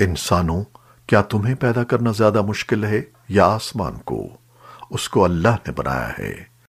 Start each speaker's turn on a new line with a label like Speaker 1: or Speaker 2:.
Speaker 1: انسانوں، کیا تمہیں پیدا کرنا زیادہ مشکل ہے یا آسمان کو؟ اس کو اللہ نے بنایا ہے۔